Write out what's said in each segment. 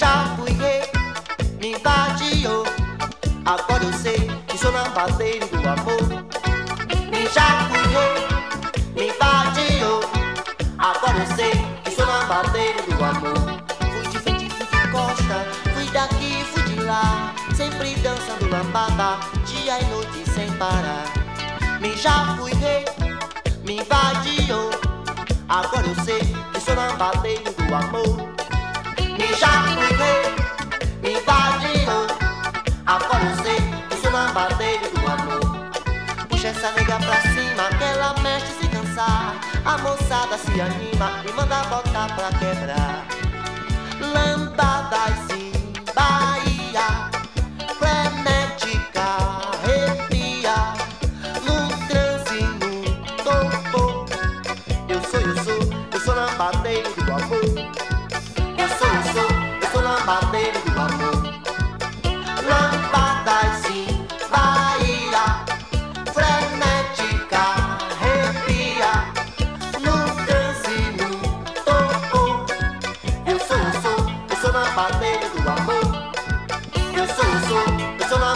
já fui rei, me invadiu. Agora eu sei que sou nabateiro do amor. Me já fui rei, me invadiu. Agora eu sei que sou nabateiro do amor. Fui de frente, fui de costa, fui daqui, fui de lá. Sempre dançando lambada, dia e noite sem parar. Me já fui rei, me invadiu. Agora eu sei que sou nabateiro do amor. Me já do amor. Puxa essa nega pra cima, ela mexe se cansar. A moçada se anima e manda botar pra quebrar.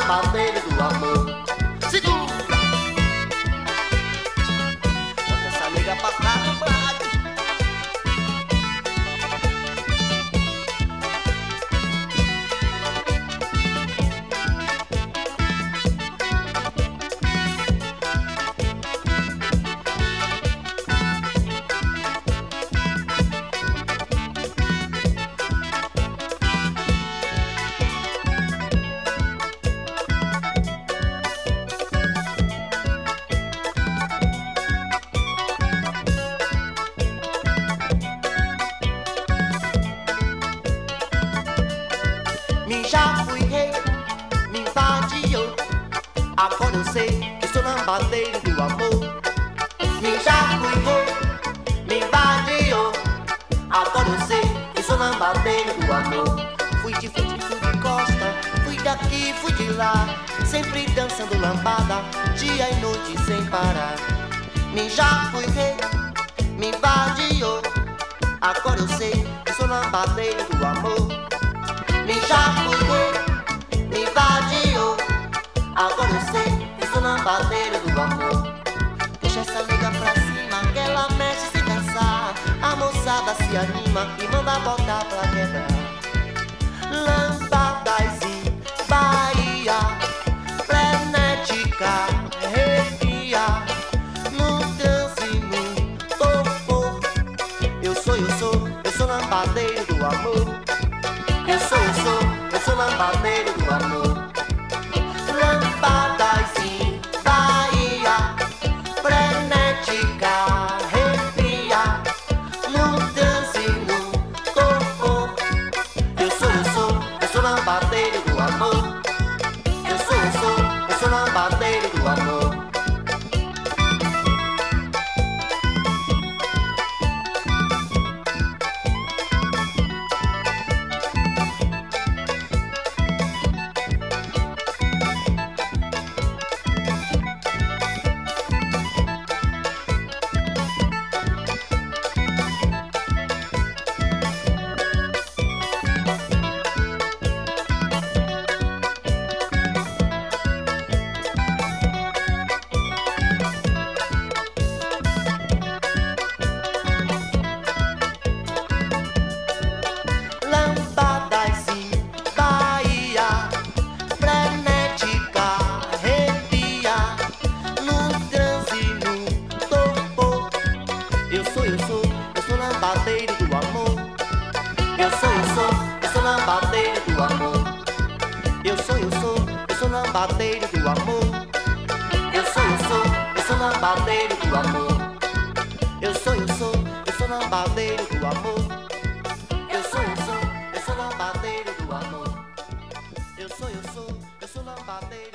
Eu sou já fui rei, me invadiu. Agora eu sei que sou lambadeiro do amor. Me já fui rei, me invadiu. Agora eu sei que sou lambadeiro do amor. Fui de frente, fui de costa, fui daqui, fui de lá. Sempre dançando lambada, dia e noite sem parar. Me já fui rei, me invadiu. Agora eu sei que sou lambadeiro do amor. Me já fui lambadeiro do amor. Em Bahia, frenética, arrepia. Transe, no topo. Eu sou, eu sou, eu sou lambadeiro do amor. lambadeiro do amor. Eu sou, eu sou, eu sou lambadeiro do amor. Eu sou, eu sou, eu sou lambadeiro do amor. Eu sou, eu sou, eu sou lambadeiro do amor. Eu sou, eu sou, eu sou lambadeiro do amor. Eu sou, eu sou, eu sou lambadeiro do amor. Eu sou, eu sou, eu sou lambadeiro.